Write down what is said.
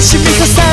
Flash, me